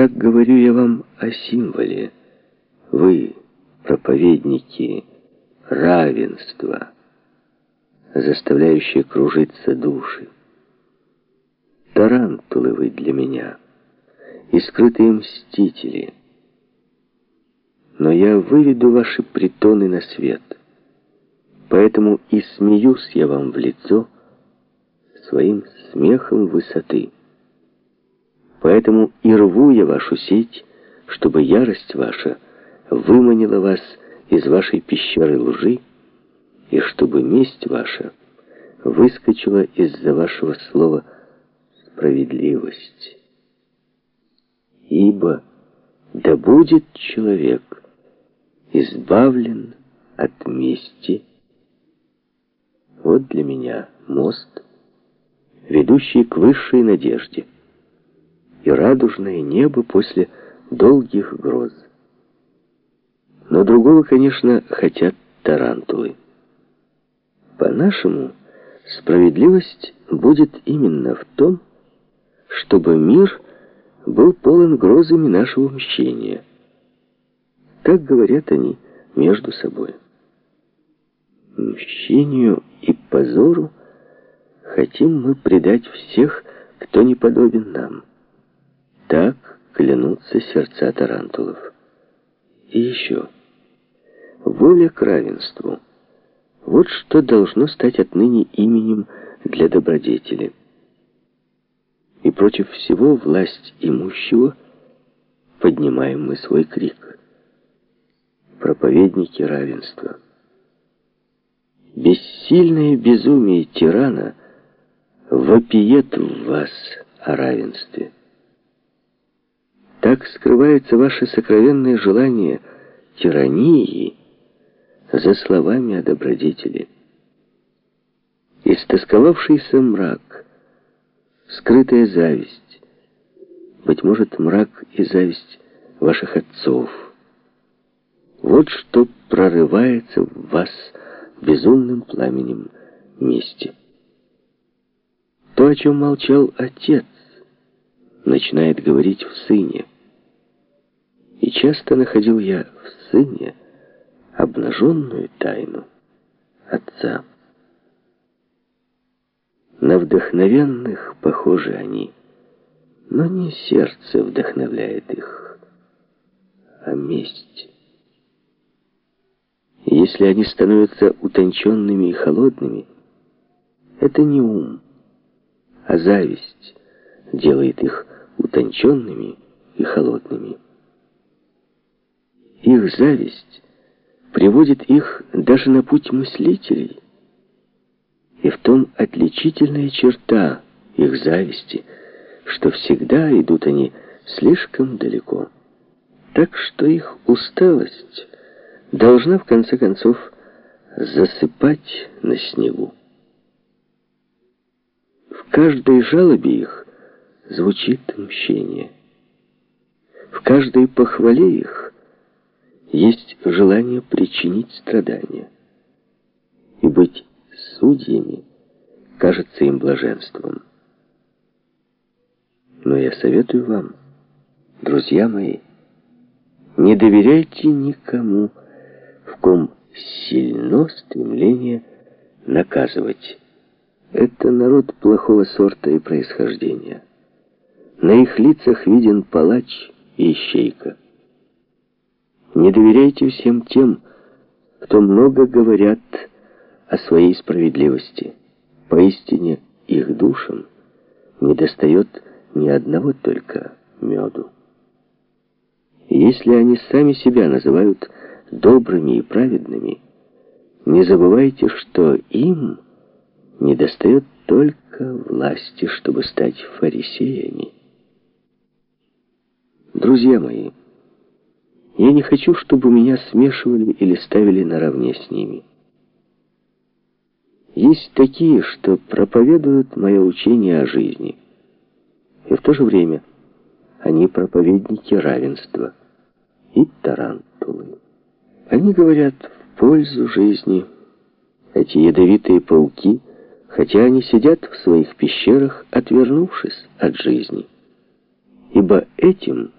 Так говорю я вам о символе. Вы, проповедники равенства, заставляющие кружиться души. Тарантулы вы для меня и скрытые мстители. Но я выведу ваши притоны на свет. Поэтому и смеюсь я вам в лицо своим смехом высоты. Поэтому и рву я вашу сеть, чтобы ярость ваша выманила вас из вашей пещеры лжи, и чтобы месть ваша выскочила из-за вашего слова «справедливость». Ибо да будет человек избавлен от мести. Вот для меня мост, ведущий к высшей надежде и радужное небо после долгих гроз. Но другого, конечно, хотят тарантулы. По-нашему, справедливость будет именно в том, чтобы мир был полон грозами нашего мщения. Так говорят они между собой. Мщению и позору хотим мы предать всех, кто не подобен нам. Так клянутся сердца тарантулов. И еще. Воля к равенству. Вот что должно стать отныне именем для добродетели. И против всего власть имущего поднимаем мы свой крик. Проповедники равенства. Бессильное безумие тирана вопиет в вас о равенстве. Так скрывается ваше сокровенное желание тирании за словами о добродетели. Истосковавшийся мрак, скрытая зависть, быть может, мрак и зависть ваших отцов. Вот что прорывается в вас безумным пламенем мести. То, о чем молчал отец, начинает говорить в сыне. И часто находил я в сыне обнаженную тайну отца. На вдохновенных похожи они, но не сердце вдохновляет их, а месть. Если они становятся утонченными и холодными, это не ум, а зависть делает их утонченными и холодными. Их зависть приводит их даже на путь мыслителей. И в том отличительная черта их зависти, что всегда идут они слишком далеко. Так что их усталость должна в конце концов засыпать на снегу. В каждой жалобе их звучит мщение. В каждой похвале их есть желание причинить страдания. И быть судьями кажется им блаженством. Но я советую вам, друзья мои, не доверяйте никому, в ком сильно стремление наказывать. Это народ плохого сорта и происхождения. На их лицах виден палач и ищейка. Не доверяйте всем тем, кто много говорят о своей справедливости. Поистине их душам не достает ни одного только меду. если они сами себя называют добрыми и праведными, не забывайте, что им недостает только власти, чтобы стать фарисеями. Друзья мои, я не хочу, чтобы меня смешивали или ставили наравне с ними. Есть такие, что проповедуют мое учение о жизни, и в то же время они проповедники равенства и тарантулы. Они говорят в пользу жизни. Эти ядовитые пауки, хотя они сидят в своих пещерах, отвернувшись от жизни. Ибо этим